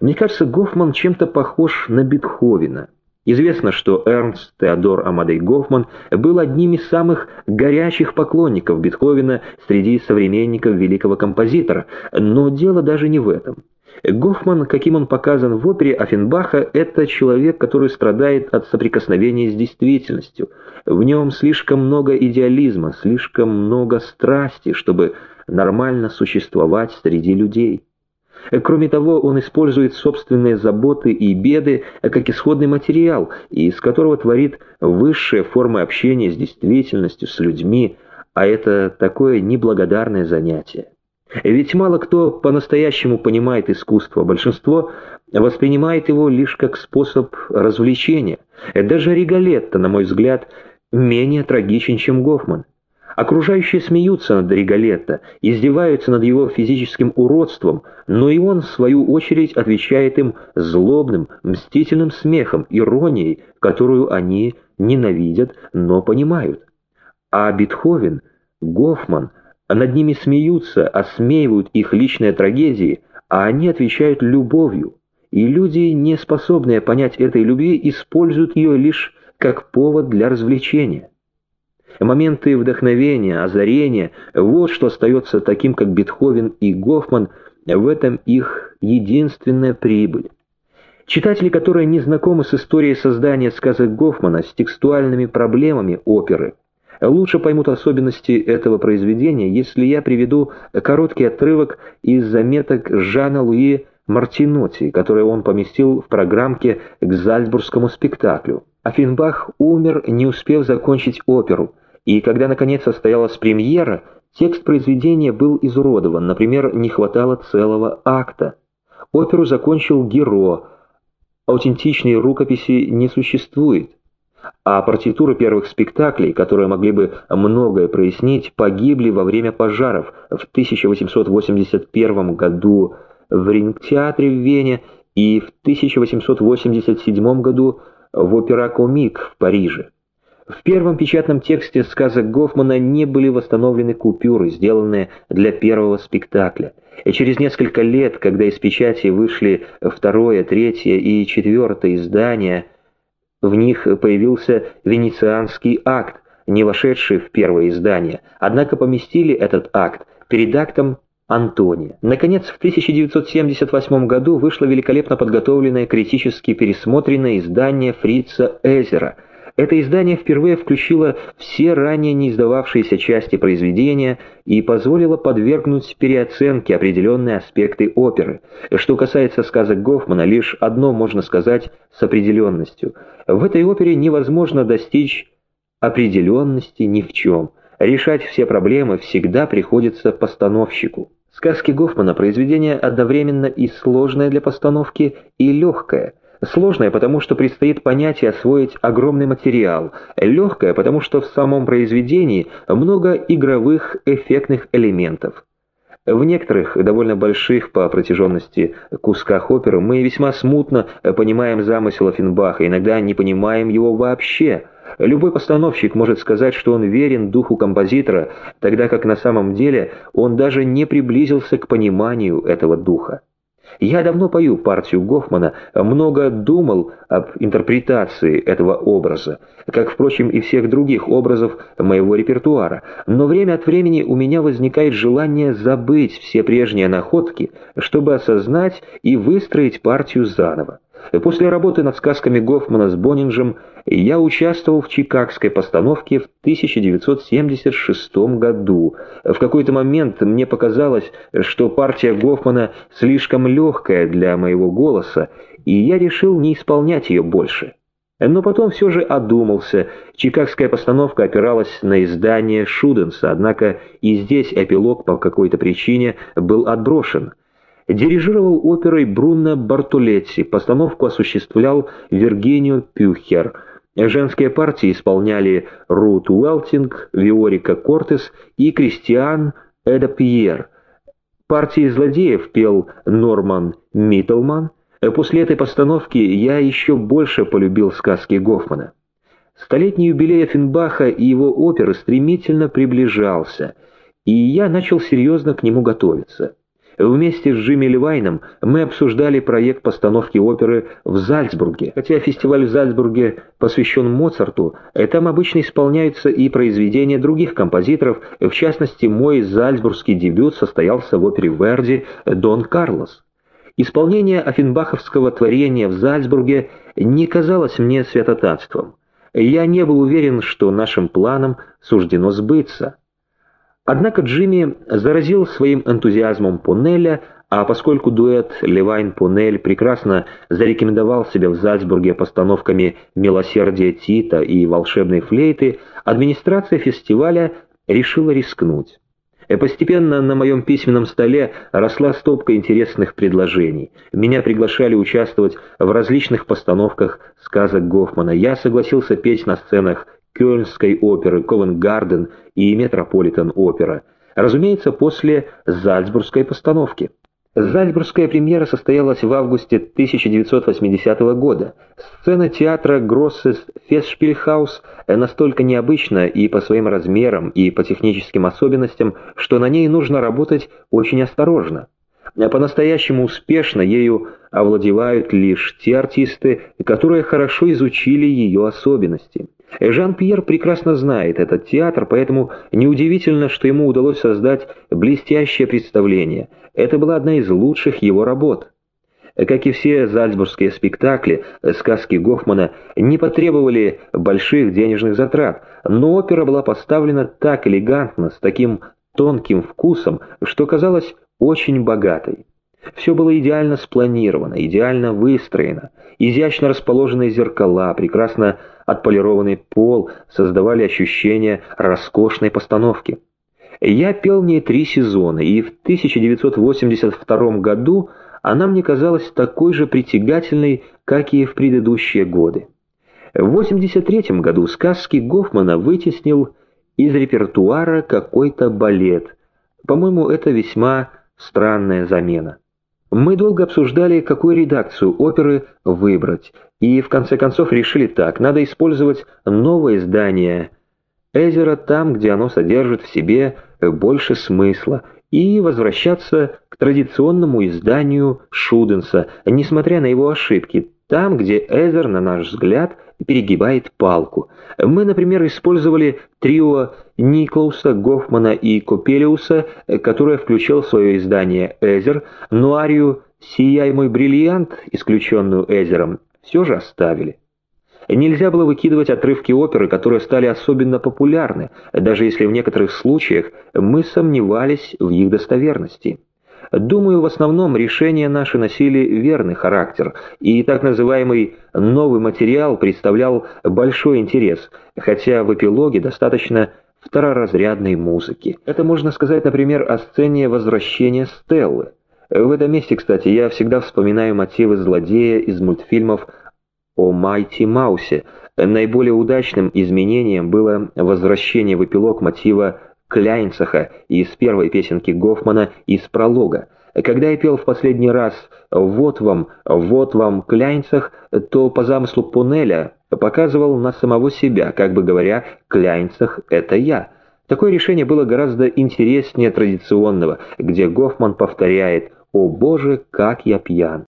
Мне кажется, Гофман чем-то похож на Бетховена. Известно, что Эрнст Теодор Амадей Гофман был одним из самых горячих поклонников Бетховена среди современников великого композитора, но дело даже не в этом. Гофман, каким он показан в опере Оффенбаха, это человек, который страдает от соприкосновения с действительностью. В нем слишком много идеализма, слишком много страсти, чтобы нормально существовать среди людей. Кроме того, он использует собственные заботы и беды как исходный материал, из которого творит высшие формы общения с действительностью, с людьми, а это такое неблагодарное занятие. Ведь мало кто по-настоящему понимает искусство, большинство воспринимает его лишь как способ развлечения. Даже Риголетто, на мой взгляд, менее трагичен, чем Гофман. Окружающие смеются над Риголетто, издеваются над его физическим уродством, но и он, в свою очередь, отвечает им злобным, мстительным смехом, иронией, которую они ненавидят, но понимают. А Бетховен, Гофман, над ними смеются, осмеивают их личные трагедии, а они отвечают любовью. И люди, не способные понять этой любви, используют ее лишь как повод для развлечения. Моменты вдохновения, озарения – вот что остается таким, как Бетховен и Гофман, в этом их единственная прибыль. Читатели, которые не знакомы с историей создания сказок Гофмана, с текстуальными проблемами оперы, лучше поймут особенности этого произведения, если я приведу короткий отрывок из заметок Жана Луи Мартинотти, которые он поместил в программке к Зальцбургскому спектаклю. Афинбах умер, не успев закончить оперу, и когда наконец состоялась премьера, текст произведения был изуродован, например, не хватало целого акта. Оперу закончил Геро, аутентичной рукописи не существует, а партитуры первых спектаклей, которые могли бы многое прояснить, погибли во время пожаров в 1881 году в Рингтеатре в Вене и в 1887 году в Опера-Комик в Париже. В первом печатном тексте сказок Гофмана не были восстановлены купюры, сделанные для первого спектакля. И через несколько лет, когда из печати вышли второе, третье и четвертое издания, в них появился венецианский акт, не вошедший в первое издание, однако поместили этот акт перед актом Антония. Наконец, в 1978 году вышло великолепно подготовленное критически пересмотренное издание Фрица Эзера – это издание впервые включило все ранее не издававшиеся части произведения и позволило подвергнуть переоценке определенные аспекты оперы. Что касается сказок Гофмана, лишь одно можно сказать с определенностью. В этой опере невозможно достичь определенности ни в чем. Решать все проблемы всегда приходится постановщику. Сказки Гофмана – произведение одновременно и сложное для постановки, и легкое – Сложное, потому что предстоит понять и освоить огромный материал. Легкое, потому что в самом произведении много игровых эффектных элементов. В некоторых, довольно больших по протяженности кусках оперы, мы весьма смутно понимаем замысел Оффенбаха, иногда не понимаем его вообще. Любой постановщик может сказать, что он верен духу композитора, тогда как на самом деле он даже не приблизился к пониманию этого духа. Я давно пою партию Гофмана, много думал об интерпретации этого образа, как, впрочем, и всех других образов моего репертуара, но время от времени у меня возникает желание забыть все прежние находки, чтобы осознать и выстроить партию заново. После работы над сказками Гофмана с Боннинджем я участвовал в чикагской постановке в 1976 году. В какой-то момент мне показалось, что партия Гофмана слишком легкая для моего голоса, и я решил не исполнять ее больше. Но потом все же одумался. Чикагская постановка опиралась на издание Шуденса, однако и здесь эпилог по какой-то причине был отброшен. Дирижировал оперой Бруно Бартолетти, постановку осуществлял Виргинио Пюхер. Женские партии исполняли Рут Уэлтинг, Виорика Кортес и Кристиан Эда Пьер. Партии злодеев пел Норман Миттлман. После этой постановки я еще больше полюбил сказки Гофмана. Столетний юбилей Финбаха и его оперы стремительно приближался, и я начал серьезно к нему готовиться. Вместе с Джимми Левайном мы обсуждали проект постановки оперы в Зальцбурге. Хотя фестиваль в Зальцбурге посвящен Моцарту, там обычно исполняются и произведения других композиторов, в частности, мой зальцбургский дебют состоялся в опере Верди «Дон Карлос». Исполнение Афинбаховского творения в Зальцбурге не казалось мне святотатством. Я не был уверен, что нашим планам суждено сбыться. Однако Джимми заразил своим энтузиазмом Пунеля, а поскольку дуэт Левайн-Пунель прекрасно зарекомендовал себя в Зальцбурге постановками «Милосердие Тита» и «Волшебной флейты», администрация фестиваля решила рискнуть. Постепенно на моем письменном столе росла стопка интересных предложений. Меня приглашали участвовать в различных постановках сказок Гофмана. Я согласился петь на сценах Кёльнской оперы, Ковенгарден и Метрополитен-опера. Разумеется, после Зальцбургской постановки. Зальцбургская премьера состоялась в августе 1980 года. Сцена театра Гроссес Фестшпильхаус настолько необычна и по своим размерам, и по техническим особенностям, что на ней нужно работать очень осторожно. По-настоящему успешно ею овладевают лишь те артисты, которые хорошо изучили ее особенности. Жан-Пьер прекрасно знает этот театр, поэтому неудивительно, что ему удалось создать блестящее представление. Это была одна из лучших его работ. Как и все зальцбургские спектакли, сказки Гофмана не потребовали больших денежных затрат, но опера была поставлена так элегантно, с таким тонким вкусом, что казалось очень богатой. Все было идеально спланировано, идеально выстроено. Изящно расположенные зеркала, прекрасно отполированный пол создавали ощущение роскошной постановки. Я пел в ней три сезона, и в 1982 году она мне казалась такой же притягательной, как и в предыдущие годы. В 1983 году сказки Гофмана вытеснил из репертуара какой-то балет. По-моему, это весьма странная замена. Мы долго обсуждали, какую редакцию оперы выбрать, и в конце концов решили так, надо использовать новое издание Эзера там, где оно содержит в себе больше смысла, и возвращаться к традиционному изданию Шуденса, несмотря на его ошибки, там, где Эзер, на наш взгляд, перегибает палку. Мы, например, использовали трио Николса, Гофмана и Копелиуса, которое включил в свое издание Эзер, но арию «Сияй мой бриллиант», исключенную Эзером, все же оставили. Нельзя было выкидывать отрывки оперы, которые стали особенно популярны, даже если в некоторых случаях мы сомневались в их достоверности. Думаю, в основном решения наши носили верный характер, и так называемый «новый материал» представлял большой интерес, хотя в эпилоге достаточно второразрядной музыки. Это можно сказать, например, о сцене возвращения Стеллы. В этом месте, кстати, я всегда вспоминаю мотивы злодея из мультфильмов о Майти Маусе. Наиболее удачным изменением было возвращение в эпилог мотива Кляйнцаха из первой песенки Гофмана из пролога. Когда я пел в последний раз «Вот вам, вот вам, Кляйнцах», то по замыслу Пунеля показывал на самого себя, как бы говоря «Кляйнцах — это я». Такое решение было гораздо интереснее традиционного, где Гофман повторяет «О боже, как я пьян».